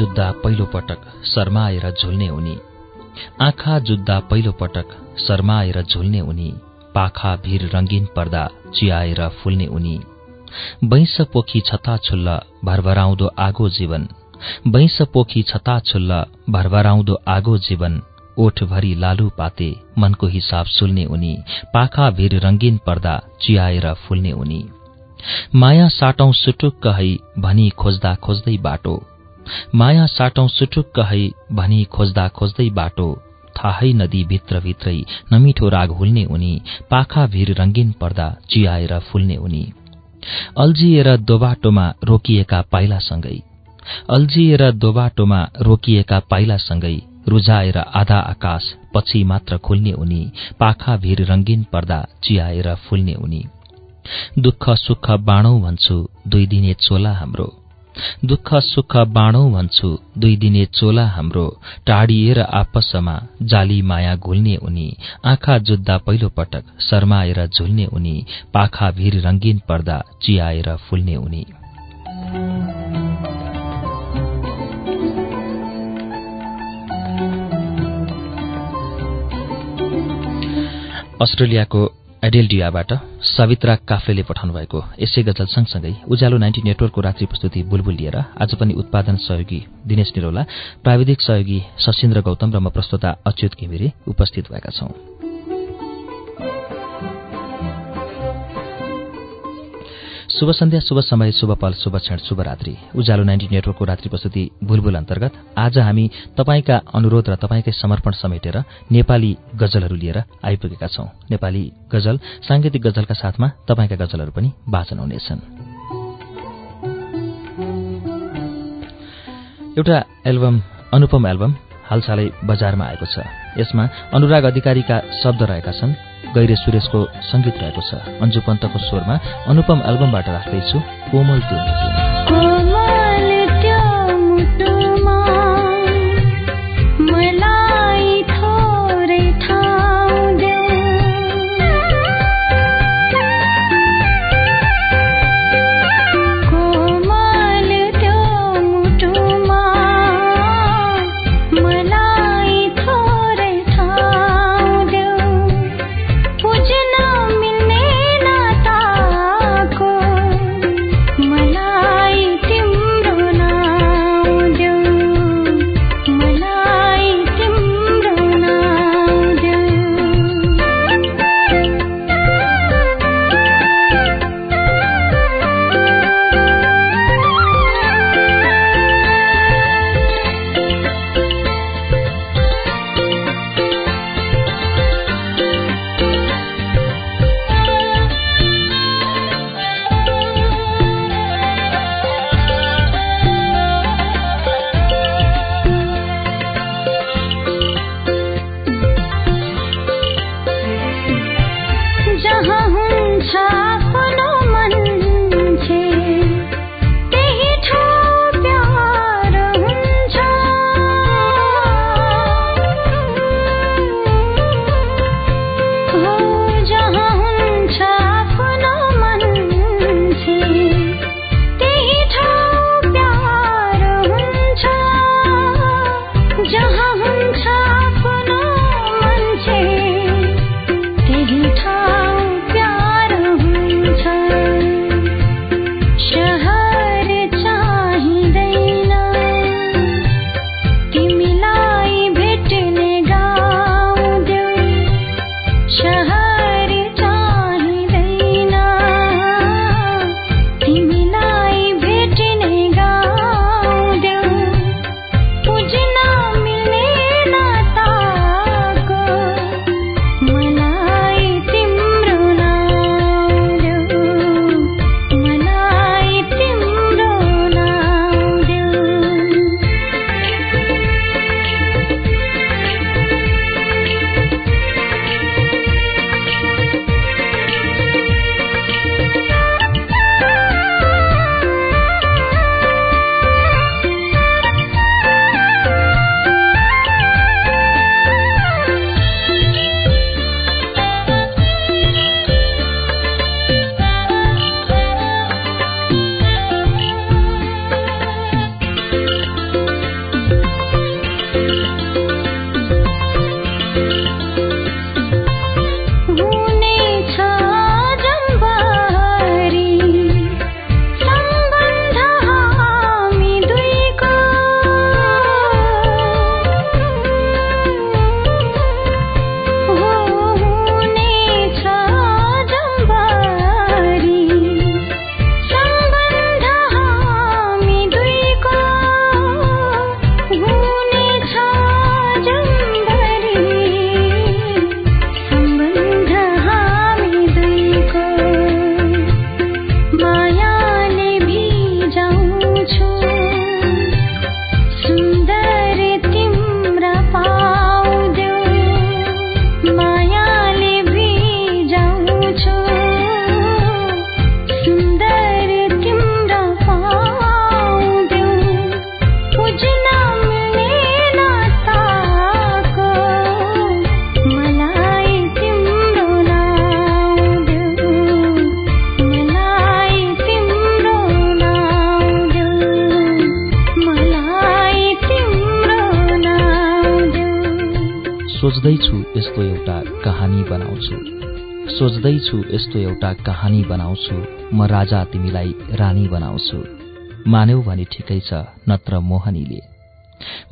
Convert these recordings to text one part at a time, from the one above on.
जुत्दा पहिलो पटक शर्माएर झुल्ने उनी। आँखा जुत्दा पहिलो पटक शर्माएर झुल्ने उनी। पाखा भिर रंगीन पर्दा चियाएर फुल्ने उनी। बैंस पोखी छता छुल्ल भरभराउँदो आगो जीवन। बैंस पोखी छता छुल्ल भरभराउँदो आगो जीवन। ओठभरि लालु पाते मनको हिसाब सुल्ने उनी। पाखा भिर रंगीन पर्दा चियाएर फुल्ने उनी। माया साटौं सुटुक्क है भनी खोज्दा खोज्दै बाटो। माया साटौं सुटुक्क है भनी खोज्दा खोज्दै बाटो। थाहै नदी भित्रभित्रै नमिठो राग हुल्ने उनी पाखा भिर रंगीन पर्दा चियाएर फुल्ने उनी। अल्झिएर दोबाटोमा रोकिएका पाइलासँगै अल्झिएर दोबाटोमा रोकिएका पाइलासँगै रुझाएर आधा आकाश पछि मात्र खुल्ने उनी पाखा भिर रंगीन पर्दा चियाएर फुल्ने उनी। दुःख सुख बाँडौ भन्छु दुई दिने चोला हाम्रो। दुःख सुख बाँडौ भन्छु। दुई दिने चोला हाम्रो टाढिएर आपसमा जाली माया घुल्ने उनी आँखा जुत्दा पहिलो पटक शर्माएर झुल्ने उनी पाखा भिर रंगीन पर्दा चियाएर फुल्ने उनी। अस्ट्रेलियाको एडेलडियाबाट सवित्रा काफ्लेले पठाउनु भएको यसै गजल सँगसँगै उज्यालो नाइन्टी नेटवर्कको रात्रि प्रस्तुति बुलबुल लिएर आज पनि उत्पादन सहयोगी दिनेश निरौला प्राविधिक सहयोगी सशिन्द्र गौतम र म प्रस्तुता अच्युत घिमिरे उपस्थित भएका छौं। शुभ सन्ध्या शुभ समय शुभ पल शुभ क्षण शुभ रात्रि। उज्यालो नाइन्टी नेटवर्कको रात्रि प्रस्तुति बुलबुल अन्तर्गत। आज हामी तपाईँका अनुरोध र तपाईँकै समर्पण समेटेर नेपाली गजलहरू लिएर आइपुगेका छौं। नेपाली गजल सांगीतिक गजलका साथमा तपाईँका गजलहरू पनि वाचन हुनेछन्। एउटा एल्बम अनुपम एल्बम हालसालै बजारमा आएको छ। यसमा अनुराग अधिकारीका शब्द रहेका छन्। गैरे सुरेशको संगीत रहेको छ। अन्जु पन्तको स्वरमा अनुपम एल्बमबाट राख्दैछु। कोमल त्यो सोच्दैछु यस्तो एउटा कहानी बनाउँछु। म राजा तिमीलाई रानी बनाउँछु। मान्यौ भने ठिकै छ नत्र मोहनीले।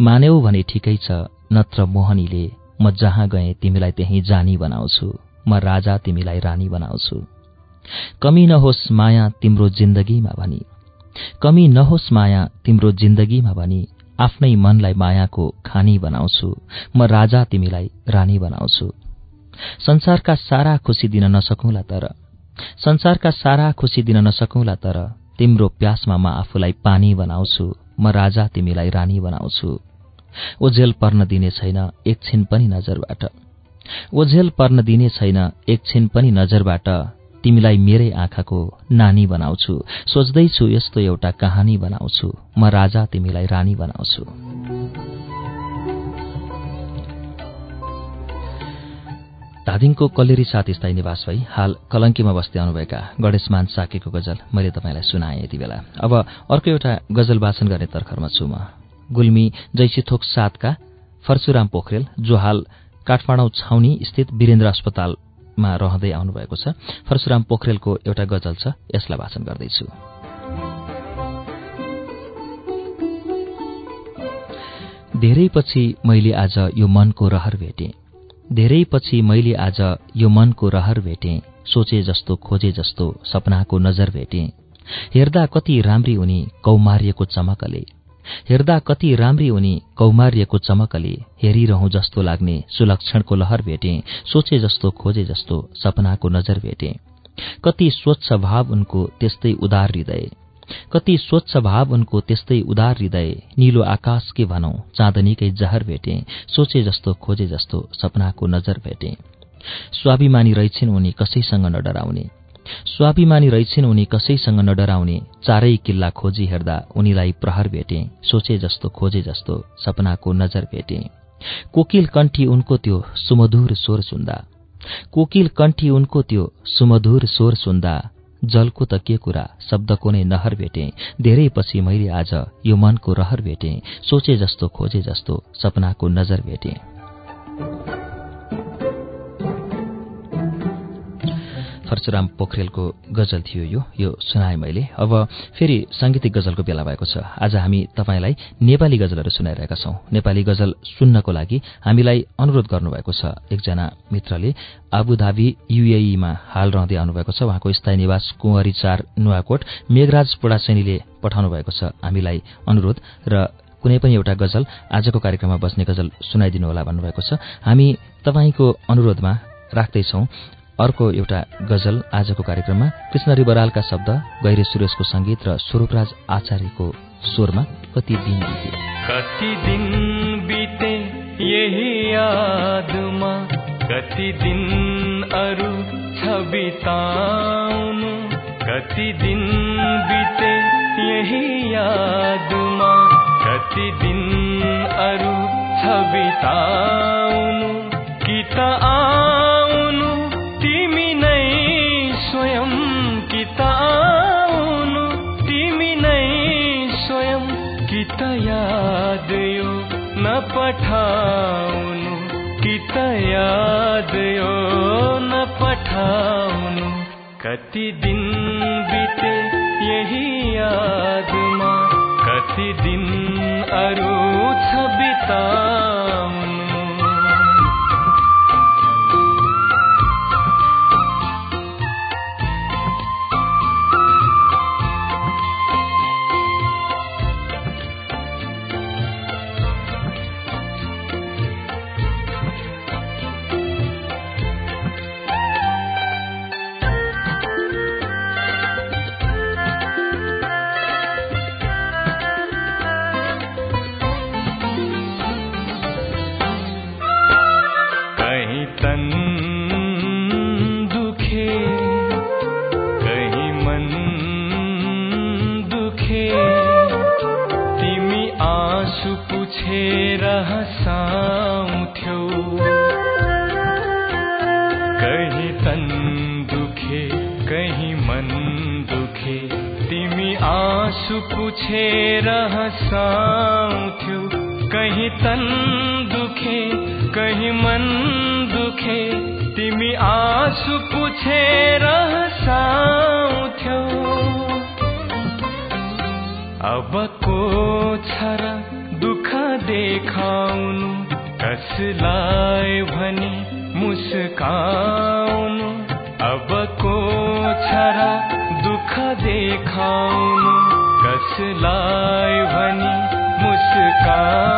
मान्यौ भने ठिकै छ नत्र मोहनीले। म जहाँ गएँ तिमीलाई त्यही जानी बनाउँछु। म राजा तिमीलाई रानी बनाउँछु। कमी नहोस् माया तिम्रो जिन्दगीमा भनी। कमी नहोस् माया तिम्रो जिन्दगीमा भनी। आफ्नै मनलाई मायाको खानी बनाउँछु। म राजा तिमीलाई रानी बनाउँछु। संसारका सारा खुसी दिन नसकौँला तर। संसारका सारा खुसी दिन नसकौँला तर। तिम्रो प्यासमा म आफूलाई पानी बनाउँछु म राजा तिमीलाई रानी बनाउँछु। ओझेल पर्न दिने छैन एकछिन पनि नजरबाट। ओझेल पर्न दिने छैन एकछिन पनि नजरबाट। तिमीलाई मेरै आँखाको नानी बनाउँछु सोच्दैछु यस्तो एउटा कहानी बनाउँछु म राजा तिमीलाई रानी बनाउँछु। धादिङको कल्लेरी साथ स्थायी निवास भई हाल कलङ्कीमा बस्दै आउनुभएका गणेशमान साकेको गजल मैले तपाईँलाई सुनाएँ यति बेला। अब अर्को एउटा गजल वाचन गर्ने तर्खरमा छु म। गुल्मी जैसीथोक सातका फर्सुराम पोखरेल जो हाल काठमाडौँ छाउनी स्थित वीरेन्द्र अस्पतालमा रहँदै आउनुभएको छ फर्सुराम पोखरेलको एउटा गजल छ यसलाई वाचन गर्दैछु। धेरै पछि मैले आज यो मनको रहर भेटेँ। धेरै पछि मैले आज यो मनको रहर भेटेँ सोचे जस्तो खोजे जस्तो सपनाको नजर भेटेँ। हेर्दा कति राम्री उनी कौमार्यको चमकले। हेर्दा कति राम्री उनी कौमार्यको चमकले हेरिरहँ जस्तो लाग्ने सुलक्षणको लहर भेटे सोचे जस्तो खोजे जस्तो सपनाको नजर भेटे। कति स्वच्छ भाव उनको त्यस्तै उदार हृदय। कति स्वच्छ भाव उनको त्यस्तै उदार हृदय निलो आकाश के भनौ चाँदनीकै जहर भेटे सोचे जस्तो खोजे जस्तो सपनाको नजर भेटे। स्वाभिमानी रहेछन् उनी कसैसँग नडराउने। स्वाभिमानी रहेछन् उनी कसैसँग नडराउने चारै किल्ला खोजी हेर्दा उनीलाई प्रहर भेटे सोचे जस्तो खोजे जस्तो सपनाको नजर भेटे। कोकिल कण्ठी उनको त्यो सुमधुर स्वर सुन्दा। कोकिल कण्ठी उनको त्यो सुमधुर स्वर सुन्दा जलको त के कुरा शब्दको नै नहर भेटे। धेरै पछि मैले आज यो मनको रहर भेटे। सोचे जस्तो खोजे जस्तो सपनाको नजर भेटे। परशुराम पोखरेलको गजल थियो यो यो सुनाए मैले। अब फेरि साङ्गीतिक गजलको बेला भएको छ। आज हामी तपाईँलाई नेपाली गजलहरू सुनाइरहेका छौं। नेपाली गजल सुन्नको लागि हामीलाई अनुरोध गर्नुभएको छ। एकजना मित्रले आबुधाबी युएईमा हाल रहँदै आउनुभएको छ। उहाँको स्थायी निवास कुंवरी चार नुवाकोट मेघराज पोडासेनीले पठाउनु भएको छ। हामीलाई अनुरोध र कुनै पनि एउटा गजल आजको कार्यक्रममा बस्ने गजल सुनाइदिनुहोला भन्नुभएको छ। हामी तपाईँको अनुरोधमा राख्दैछौ। अर्को एउटा गजल आजको कार्यक्रममा कृष्ण बरालका शब्द गैरे सुरेशको संगीत र स्वरूपराज आचार्यको स्वरमा कति दिन बिते। कति दिन बिते यही यादमा कति दिन अरू छबिताउनु कति दिन बिते यही यादमा कति दिन अरू छबिताउनु कि त आउनु नपठाउनु कि त याद यो नपठाउनु कति दिन बिते यही यादमा कति दिन अरू छ बिताउनु तिमी आँसु पुछेर हँसाउँथ्यौ। कहीं तन दुखे कहीं मन दुखे। तिमी आँसु पुछेर हँसाउँथ्यौ। कहीं तन दुखे कहीं मन दुखे। तिमी आँसु पुछेर अबको छ र दुःख देखाउनु कसलाई भनी मुस्काउनु? अबको छ र दुःख देखाउनु कसलाई भनी मुस्काउनु?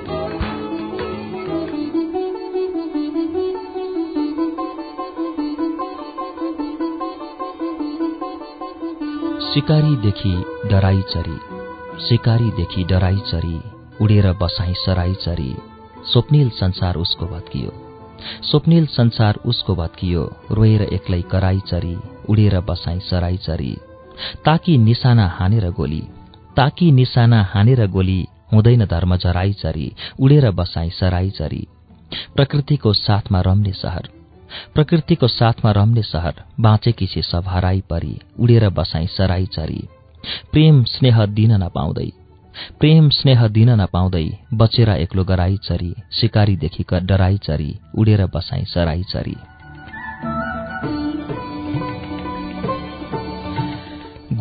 सिकारीदेखि डराई चरी सिकारीदेखि डराई चरी उडेर बसाई सराई चरी स्वप्निल संसार उसको भत्कियो स्वप्निल संसार उसको भत्कियो रोएर एक्लै कराई चरी उडेर बसाई सराई चरी ताकि निशाना हानेर गोली ताकि निशाना हानेर गोली हुँदैन धर्म जराई चरी उडेर बसाई सराई चरी प्रकृतिको साथमा रम्ने सहर। प्रकृतिको साथमा रम्ने सहर बाँचेकी छे सब हराई परी उडेर बसाई सराई चरी। प्रेम स्नेह दिन नपाउँदै प्रेम स्नेह दिन नपाउँदै बचेर एक्लो गराई चरी सिकारीदेखि डराई चरी उडेर बसाई सराई चरी।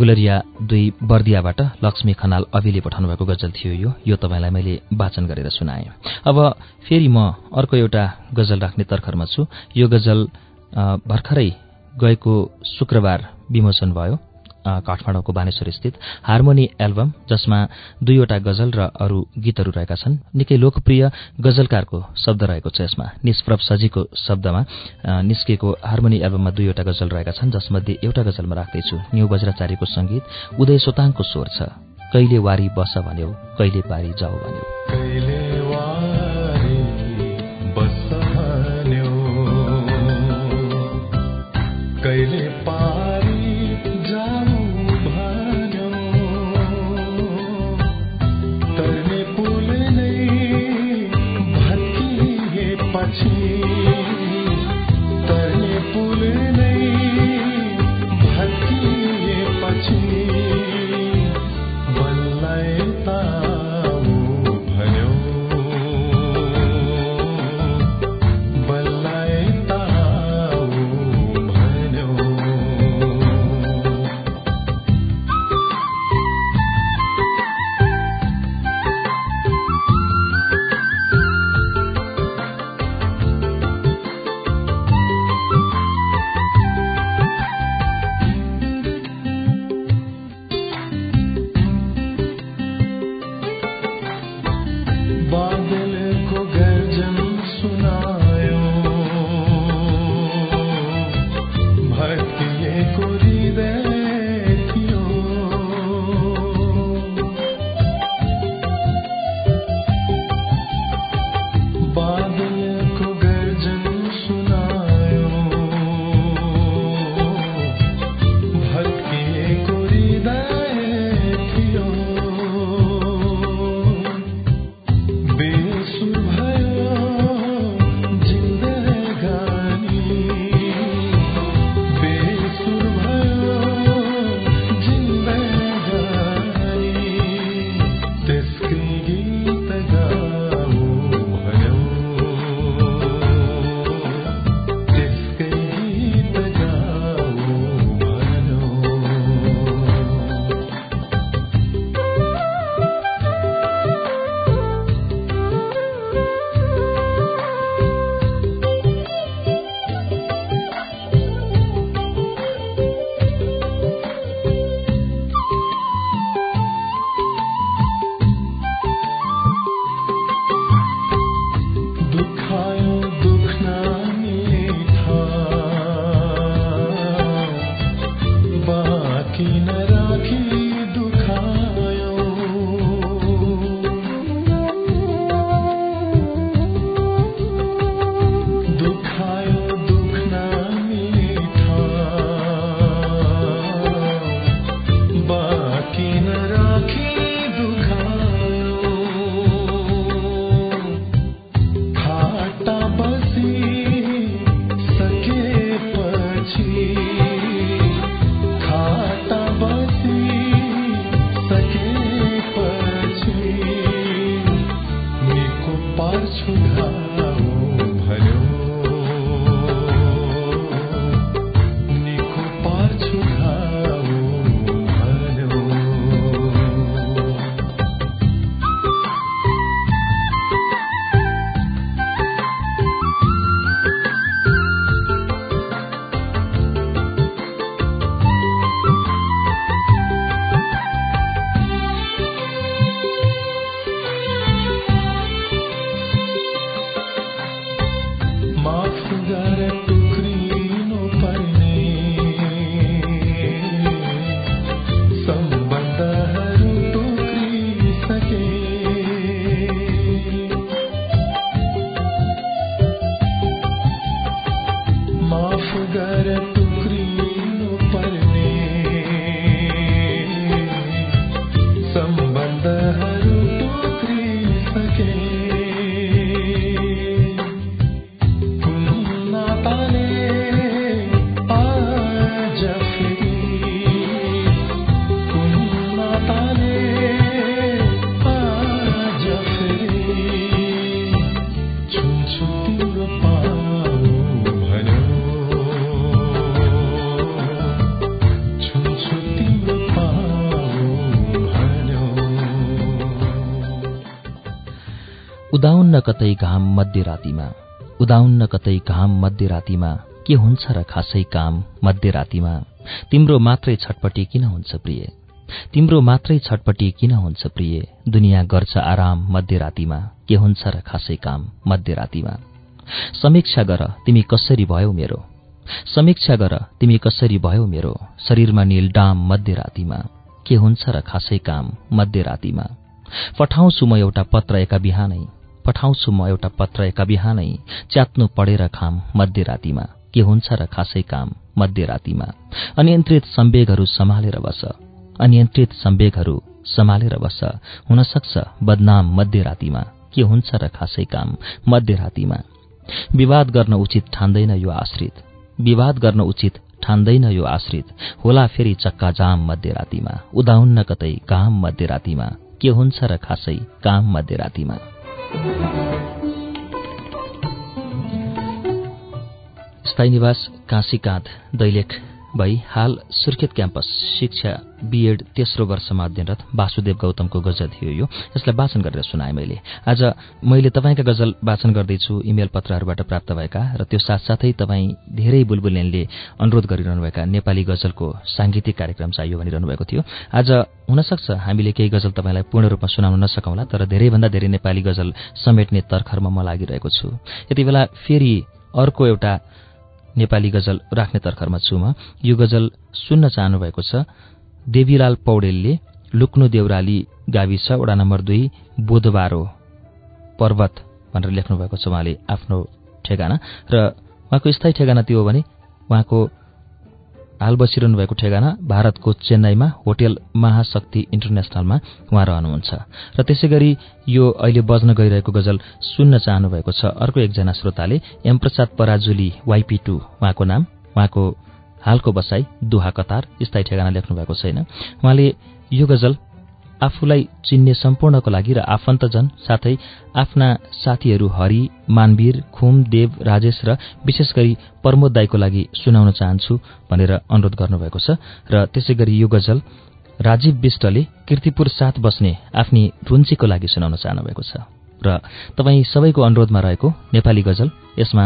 गुलरिया दुई बर्दियाबाट लक्ष्मी खनाल अभिले पठाउनु भएको गजल थियो यो। यो तपाईँलाई मैले वाचन गरेर सुनाएँ। अब फेरि म अर्को एउटा गजल राख्ने तर्खरमा छु। यो गजल भर्खरै गएको शुक्रबार विमोचन भयो। काठमाडौँको बानेश्वर स्थित हार्मोनी एल्बम जसमा दुईवटा गजल र अरू गीतहरू रहेका छन्। निकै लोकप्रिय गजलकारको शब्द रहेको छ यसमा। निष्प्रभ सजीको शब्दमा निस्केको हार्मोनी एल्बममा दुईवटा गजल रहेका छन् जसमध्ये एउटा गजलमा राख्दैछु। न्यू बज्राचार्यको संगीत उदय सोताङको स्वर छ। कहिले वारी बस भन्यो कहिले पारी जाऊ भन्यो। कतै घाम मध्यरातिमा उदाउन्न कतै घाम मध्यरातिमा के हुन्छ र खासै काम मध्यरातिमा तिम्रो मात्रै छटपटी किन हुन्छ प्रिय? तिम्रो मात्रै छटपटी किन हुन्छ प्रिय? दुनियाँ गर्छ आराम मध्यरातिमा के हुन्छ र खासै काम मध्यरातिमा समीक्षा गर तिमी कसरी भयौ मेरो। समीक्षा गर तिमी कसरी भयौ मेरो। शरीरमा नील डाम मध्यरातिमा के हुन्छ र खासै काम मध्यरातिमा पठाउँछु म एउटा पत्र एका बिहानै। पठाउँछु म एउटा पत्र एका बिहानै च्यात्नु पढेर खाम मध्यरातिमा के हुन्छ र खासै काम मध्यरातिमा अनियन्त्रित सम्वेगहरू सम्हालेर बस। अनियन्त्रित सम्वेगहरू सम्हालेर बस। हुन सक्छ बदनाम मध्यरातिमा के हुन्छ र खासै काम मध्यरातिमा विवाद गर्न उचित ठान्दैन यो आश्रित। विवाद गर्न उचित ठान्दैन यो आश्रित। होला फेरि चक्का जाम मध्यरातिमा उदाउन्न कतै घाम मध्यरातिमा के हुन्छ र खासै काम मध्यरातिमा स्थायी निवास काँसीकाँध दैलेख। भई हाल सुर्खेत क्याम्पस शिक्षा बीएड तेस्रो वर्षमा अध्ययनरत वासुदेव गौतमको गजल थियो यो। यसलाई वाचन गरेर सुनाएँ मैले। आज मैले तपाईँका गजल वाचन गर्दैछु इमेल पत्रहरूबाट प्राप्त भएका र त्यो साथसाथै तपाईँ धेरै बुलबुलेनले अनुरोध गरिरहनुभएका नेपाली गजलको साङ्गीतिक कार्यक्रम चाहियो भनिरहनु भएको थियो। आज हुनसक्छ हामीले केही गजल तपाईँलाई पूर्ण रूपमा सुनाउन नसकौँला तर धेरैभन्दा धेरै नेपाली गजल समेट्ने तर्खरमा म लागिरहेको छु। यति बेला फेरि अर्को एउटा नेपाली गजल राख्ने तर्खरमा छु म यो गजल सुन्न चाहनु भएको छ। देवीलाल पौडेलले लुक्नु देउराली गाविस वडा नम्बर दुई बोधबारो पर्वत भनेर लेख्नु भएको छ उहाँले आफ्नो ठेगाना। र उहाँको स्थायी ठेगाना त्यो हो भने उहाँको हाल बसिरहनु भएको ठेगाना भारतको चेन्नईमा होटेल महाशक्ति इन्टरनेसनलमा उहाँ रहनुहुन्छ। र त्यसै गरी यो अहिले बज्न गइरहेको गजल सुन्न चाहनु भएको छ। अर्को एकजना श्रोताले एमप्रसाद पराजुली वाइपी टू उहाँको नाम उहाँको हालको बसाई दुहा कतार स्थायी ठेगाना लेख्नु भएको छैन। उहाँले यो गजल आफूलाई चिन्ने सम्पूर्णको लागि र आफन्तजन साथै आफ्ना साथीहरू हरि मानवीर खुम देव राजेश र विशेष गरी प्रमोद दाईको लागि सुनाउन चाहन्छु भनेर अनुरोध गर्नुभएको छ। र त्यसै गरी यो गजल राजीव विष्टले किर्तिपुर साथ बस्ने आफ्नी रुन्चीको लागि सुनाउन चाहनुभएको छ। र तपाईँ सबैको अनुरोधमा रहेको नेपाली गजल यसमा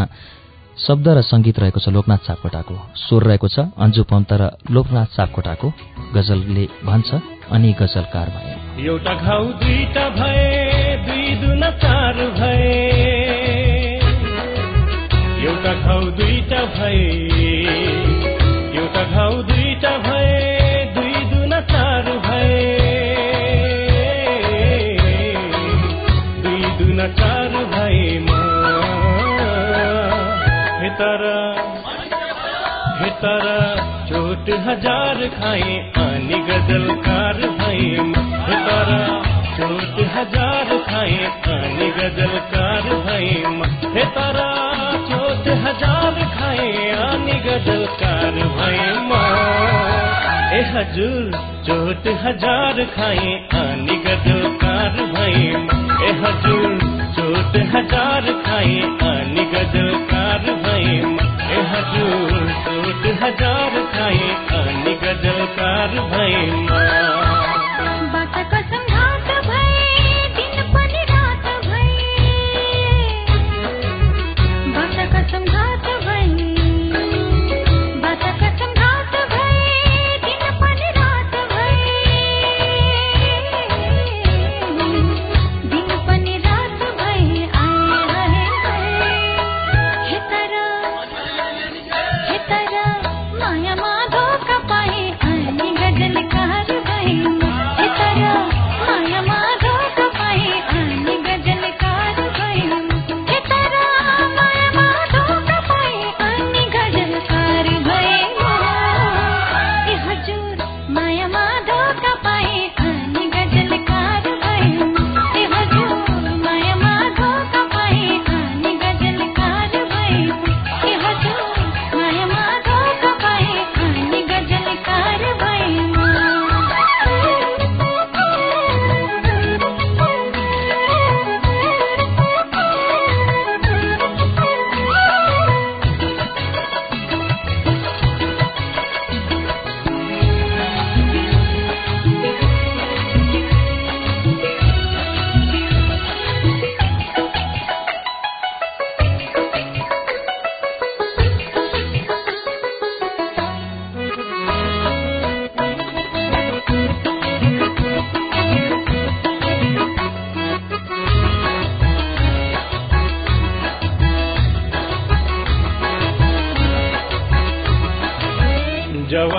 शब्द र संगीत रहेको छ लोकनाथ सापकोटाको। स्वर रहेको छ अन्जु पन्त र लोकनाथ सापकोटाको। गजलले भन्छ अनि गजलकार भए एउटा घाउ दुईटा भए दुई दुना चार भए। एउटा घाउ दुईटा भए एउटा घाउ हजार खाए अनि गजलकार भए तारा चोट हजार खाए अनि गजलकार भए तारा चोट हजार खाए अनि गजलकार भए ए हजुर चोट हजार खाए अनि गजलकार भए ए हजुर चोट हजार खाए अनि गजलकार भए ए हजुर चोट हजार खाए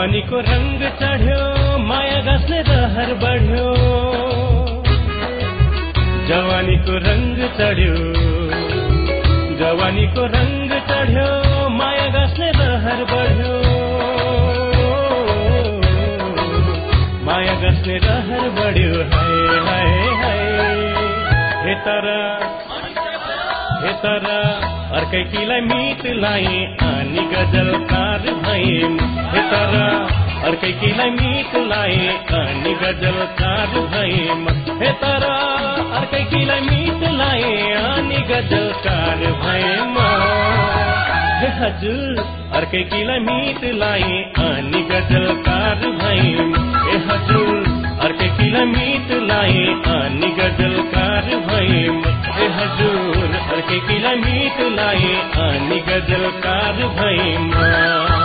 जवानीको रङ्ग चढ्यो माया गाँस्ने रहर बढ्यो। जवानीको रङ्ग चढ्यो जवानीको रङ्ग चढ्यो माया गाँस्ने रहर बढ्यो। माया गाँस्ने रहर बढ्यो हाय हाय हाय। हे तर हे तर अर्कै किलाई मितलाई अनि गजलकार हे तर अर्कै किलाई मितलाई अनि गजलकार भए हे तर अर्कै किलाई मितलाई अनि गजलकार हे हजुर अर्कै किलाई मितलाई अनि गजलकार भए हे हजुर अर्कै किलाई मितलाई अनि गजलकार भए हे हजुर। अर्कै किलाई मितलाई अनि गजलकार भए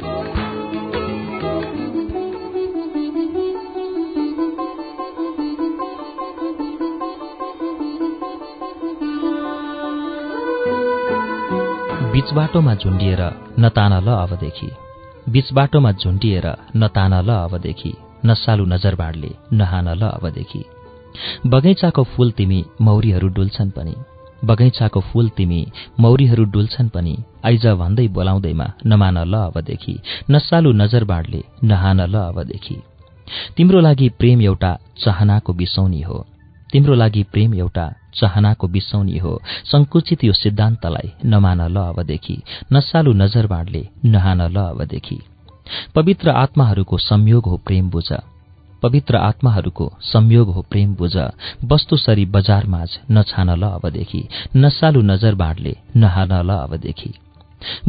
बीच बाटोमा झुन्डिएर नतान ल अबदेखि बीच बाटोमा झुन्डिएर नतान ल अबदेखि नसालु नजर बाँडले नहान ल अबदेखि बगैँचाको फूल तिमी मौरीहरू डुल्छन् पनि। बगैँचाको फूल तिमी मौरीहरू डुल्छन् पनि। आइज भन्दै बोलाउँदैमा नमान ल अबदेखि नसालु नजर बाँडले नहान ल अबदेखि तिम्रो लागि प्रेम एउटा चाहनाको बिसौनी हो। तिम्रो लागि प्रेम एउटा चाहनाको बिसौनी हो। संकुचित यो सिद्धान्तलाई नमान ल अबदेखि नसालु नजर बाँडले नहान ल अबदेखि पवित्र आत्माहरूको संयोग हो प्रेम बुझ। पवित्र आत्माहरूको संयोग हो प्रेम बुझ। वस्तुसरी बजारमाझ नछान ल अबदेखि नसालु नजर बाँडले नहान ल अबदेखि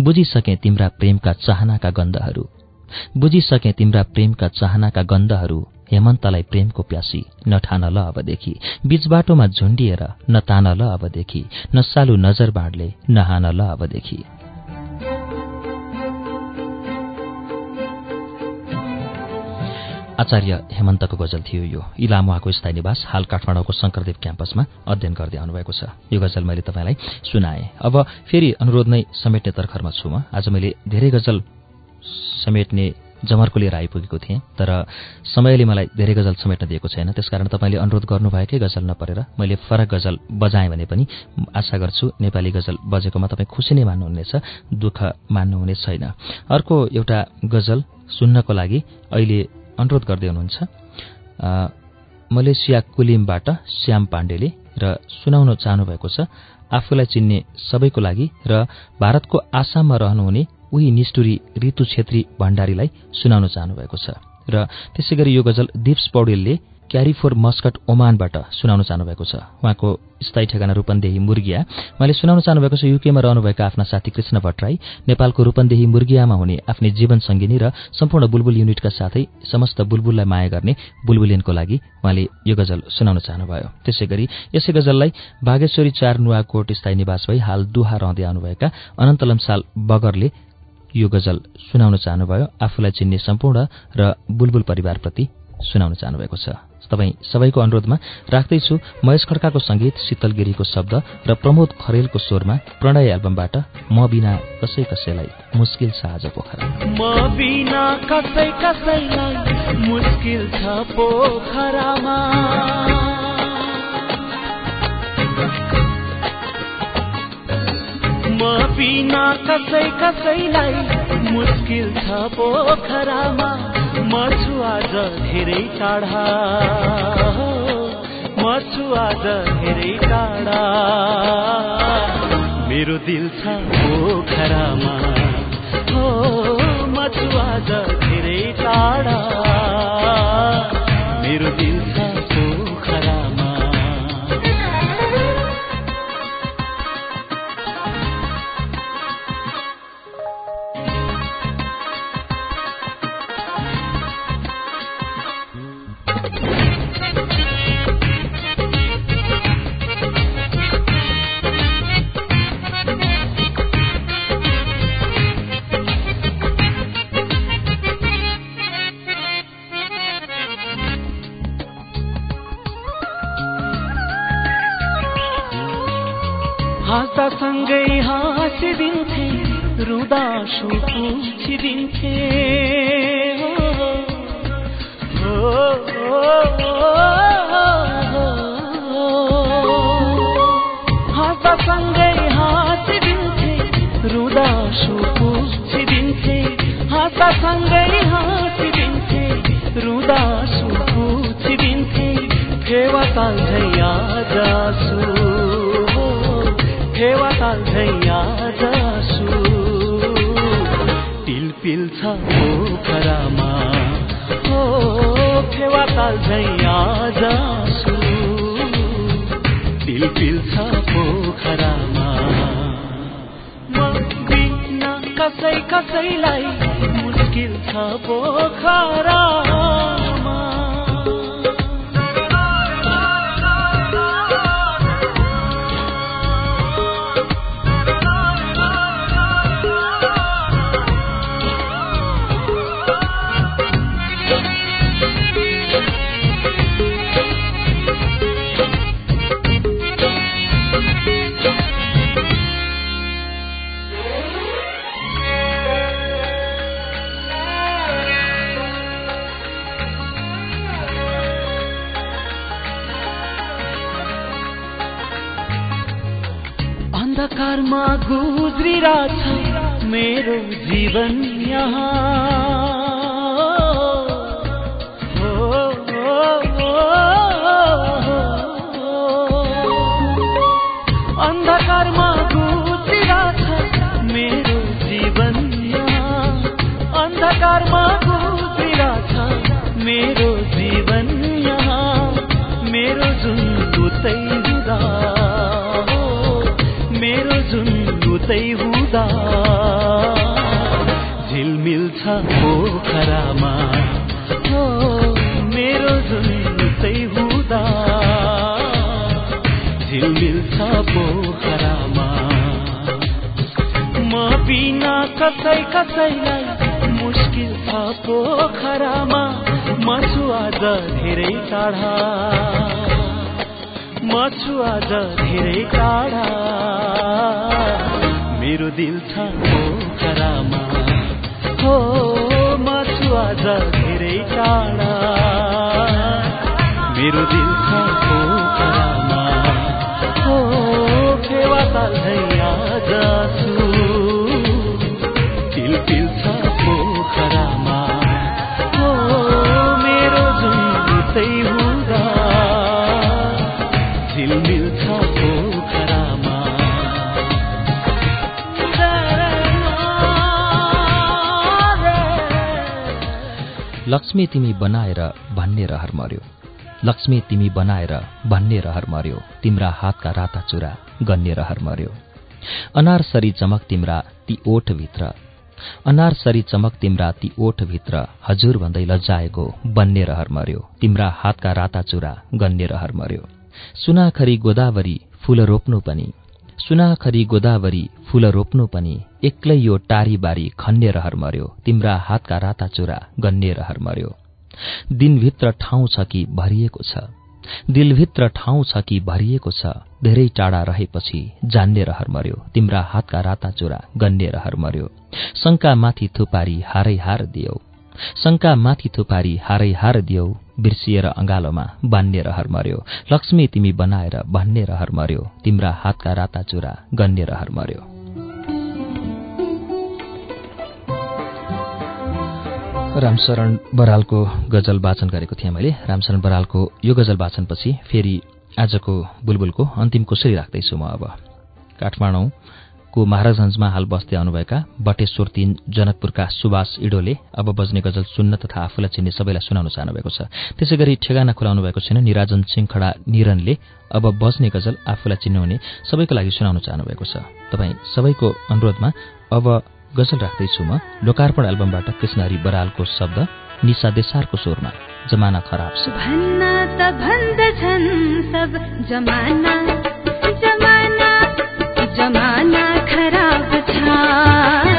बुझिसके तिम्रा प्रेमका चाहनाका गन्धहरू। बुझिसके तिम्रा प्रेमका चाहनाका गन्धहरू हेमन्तलाई प्रेमको प्यासी नठान ल अबदेखि। बीच बाटोमा झुन्डिएर नतान ल अबदेखि। नसालु नजर बाँडले नहान ल अबदेखि। आचार्य हेमन्तको गजल थियो यो। इलामुवाको स्थायी निवास हाल काठमाडौँको शङ्करदेव क्याम्पसमा अध्ययन गर्दै आउनुभएको छ। यो गजल मैले तपाईँलाई सुनाएँ। अब फेरि अनुरोध नै समेट्ने तर्खरमा छु म। आज मैले धेरै गजल समेट्ने जमर्को लिएर आइपुगेको थिएँ तर समयले मलाई धेरै गजल समेट्न दिएको छैन। त्यसकारण तपाईँले अनुरोध गर्नुभएकै गजल नपरेर मैले फरक गजल बजाएँ भने पनि आशा गर्छु नेपाली गजल बजेकोमा तपाईँ खुसी नै मान्नुहुनेछ दुःख मान्नुहुने छैन। अर्को एउटा गजल सुन्नको लागि अहिले अनुरोध गर्दै हुनुहुन्छ। मलेसिया कुलिमबाट श्याम पाण्डेले र सुनाउन चाहनुभएको छ आफूलाई चिन्ने सबैको लागि र भारतको आसाममा रहनुहुने उही निष्ठुरी ऋतु छेत्री भण्डारीलाई सुनाउन चाहनुभएको छ। र त्यसै गरी यो गजल दिप्स पौडेलले क्यारिफोर मस्कट ओमानबाट सुनाउन चाहनुभएको छ। उहाँको स्थायी ठेगाना रूपन्देही मुर्गिया। उहाँले सुनाउन चाहनुभएको छ युकेमा रहनुभएका आफ्ना साथी कृष्ण भट्टराई नेपालको रूपन्देही मुर्गियामा हुने आफ्नै जीवन सङ्गिनी र सम्पूर्ण बुलबुल युनिटका साथै समस्त बुलबुललाई माया गर्ने बुलबुलिनको लागि उहाँले यो गजल सुनाउन चाहनुभयो। त्यसै गरी यसै गजललाई बागेश्वरी चार नुवाकोट स्थायी निवास भई हाल दुहा रहँदै आउनुभएका अनन्तलम साल बगरले यो गजल सुनाउन चाहनुभयो आफूलाई चिन्ने सम्पूर्ण र बुलबुल परिवारप्रति सुनाउन चाहनुभएको छ। तपाईँ सबैको अनुरोधमा राख्दैछु महेश खड्काको संगीत शीतल गिरीको शब्द र प्रमोद खरेलको स्वरमा प्रणय एल्बमबाट म बिना कसै कसैलाई मुस्किल छ आज पोखरामा। बिना कसै कसैलाई मुस्किल छ पोखरामा। म छु आज धेरै टाढा। म छु आज धेरै टाढा। मेरो दिल छ पोखरामा। हो म छु आज धेरै टाढा। मेरो दिल छ हाँस्दा सँगै हाँसिदिन्थे रुँदा आँसु पुछिदिन्थे। हो, हो, हो, हो। हाँस्दा सँगै हाँसिदिन्थे रुँदा आँसु पुछिदिन्थे। हाँस्दा सँगै हाँसिदिन्थे रुँदा आँसु पुछिदिन्थे। फेवा ताल्झै आज फेवा ताल्झै आज टिलपिल छ पोखरामा। हो फेवा ताल्झै आज आँसु टिलपिल छ पोखरामा कसै कसैलाई मुस्किल छ पोखरामा गुज्रिरहेछ मेरो जीवन यहाँ। उतै हुँदा। झिलमिल छ पोखरामा। हो मेरो जुन हुँदा। झिलमिल छ पोखरामा। म बिना कसै कसैलाई मुस्किल छ पोखरामा। म छु आज धेरै टाढा। म छु आज धेरै टाढा। दिल छ पोखरामा हो म छु आज धेरै टाढा। लक्ष्मी तिमी बनाएर भन्ने रहर मर्यो। लक्ष्मी तिमी बनाएर भन्ने रहर मर्यो। तिम्रा हातका राता चुरा गन्ने रहर मर्यो। अनार सरी चमक तिम्रा ती ओठभित्र। अनार सरी चमक तिम्रा ती ओठभित्र हजुर भन्दै लज्जाएको बन्ने रहर मर्यो। तिम्रा हातका राता चुरा गन्ने रहर मर्यो। सुनाखरी गोदावरी फूल रोप्नु पनि सुनाखरी गोदावरी फूल रोप्नु पनि एक्लै यो टारी बारी खन्ने रहर मर्यो तिम्रा हातका राता चुरा गन्ने रहर मर्यो। दिनभित्र ठाउँ छ कि भरिएको छ? दिलभित्र ठाउँ छ कि भरिएको छ? धेरै टाढा रहेपछि जान्ने रहर मर्यो तिम्रा हातका राता चुरा गन्ने रहर मर्यो। शङ्का माथि थुपारी हारै हार दियौ। शङ्का माथि थुपारी हारै हार दियौ। बिर्सिएर अँगालोमा बान्ने रहर मर्यो लक्ष्मी तिमी बनाएर भन्ने रहर मर्यो तिम्रा हातका राता चुरा गन्ने रहर मर्यो रामशरण बरालको गजल वाचन गरेको थिएँ मैले। रामशरण बरालको यो गजल वाचनपछि फेरि आजको बुलबुलको अन्तिम कोसरी राख्दैछु म अब। काठमाडौँको महाराजगंजमा हाल बस्दै आउनुभएका बटेश्वर तीन जनकपुरका सुभाष इडोले अब बज्ने गजल सुन्न तथा आफूलाई चिन्ने सबैलाई सुनाउन चाहनुभएको छ। त्यसै गरी ठेगाना खुलाउनु भएको छैन। निराजन सिंहखडा निरनले अब बज्ने गजल आफूलाई चिन्नुहुने सबैको लागि सुनाउन चाहनुभएको छ। तपाईँ सबैको अनुरोधमा अब गजल राख्दैछु म। लोकार्पण एल्बमबाट कृष्णहरी बरालको शब्द निशा देसारको स्वरमा जमाना खराब छ। जमाना जमाना। जमाना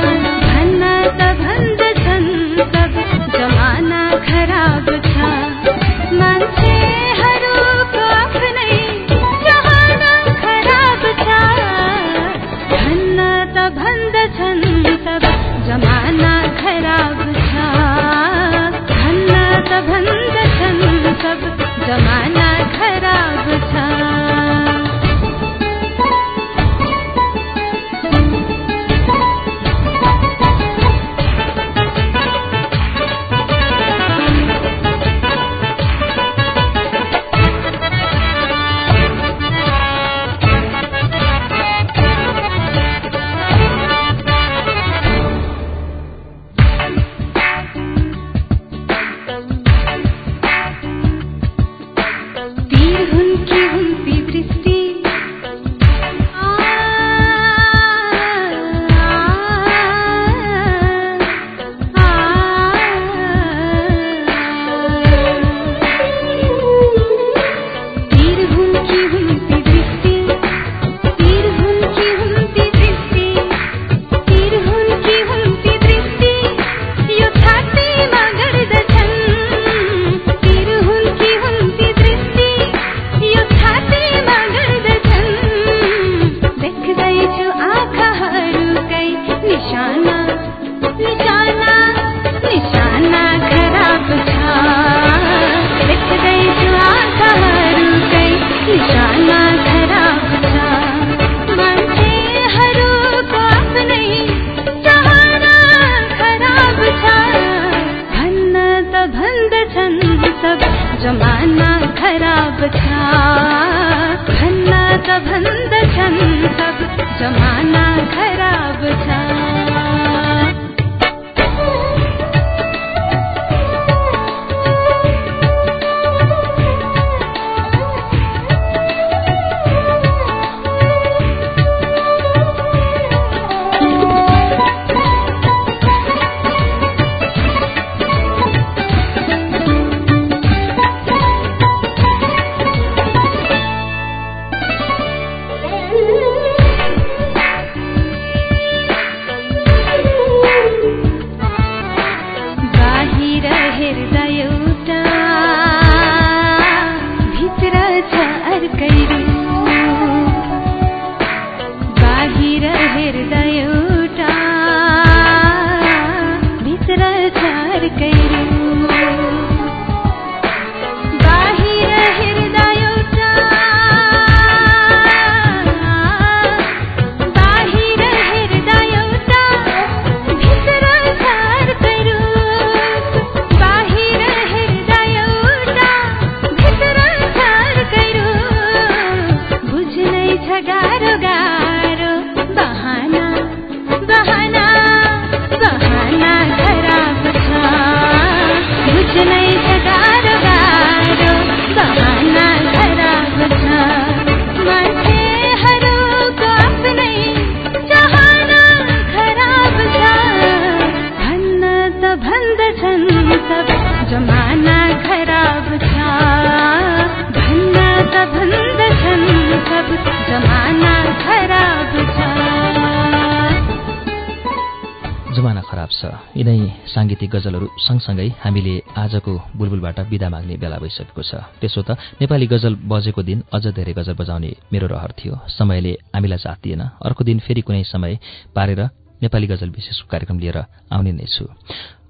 सँगसँगै हामीले आजको बुलबुलबाट विदा माग्ने बेला भइसकेको छ। त्यसो त नेपाली गजल बजेको दिन अझ धेरै गजल बजाउने मेरो रहर थियो। समयले हामीलाई साथ दिएन। अर्को दिन फेरि कुनै समय पारेर नेपाली गजल विशेष कार्यक्रम लिएर आउने नै छु।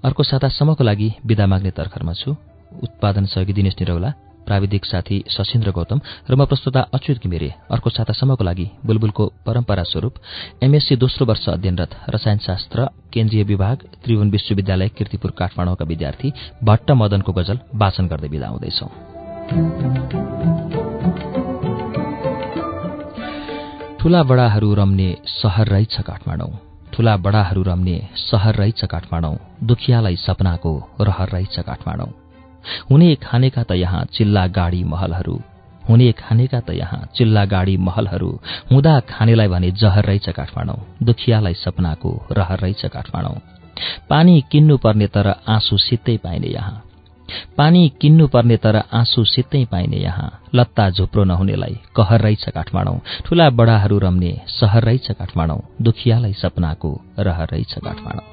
अर्को सातासम्मको लागि विदा माग्ने तर्खरमा छु। उत्पादन सहयोगी दिनेश निरौला। प्राविधिक साथी सशिन्द्र गौतम र म प्रस्तुता अच्युत घिमिरे। अर्को सातासम्मको लागि बुलबुलको परम्परा स्वरूप एमएससी दोस्रो वर्ष अध्ययनरत रसायनशास्त्र केन्द्रीय विभाग त्रिभुवन विश्वविद्यालय किर्तिपुर काठमाडौँका विद्यार्थी भट्ट मदनको गजल वाचन गर्दै विदा हुँदैछौ। ठूला बडाहरू रम्ने शहर रहेछ काठमाडौँ। ठूला बडाहरू रम्ने शहर रहेछ काठमाडौँ। दुखियालाई सपनाको रहर रहेछ काठमाडौँ। हुने खानेका त यहाँ चिल्ला गाडी महलहरू हुने खानेका त यहाँ चिल्ला गाडी महलहरू। हुँदा खानेलाई भने जहर रहेछ काठमाडौँ दुखियालाई सपनाको रहर रहेछ काठमाडौँ। पानी किन्नु पर्ने तर आँसु सित्तै पाइने यहाँ। पानी किन्नु पर्ने तर आँसु सित्तै पाइने यहाँ। लत्ता झुप्रो नहुनेलाई कहर रहेछ काठमाडौँ। ठूला बडाहरू रम्ने सहर रहेछ काठमाडौँ। दुखियालाई सपनाको रहर रहेछ काठमाडौँ।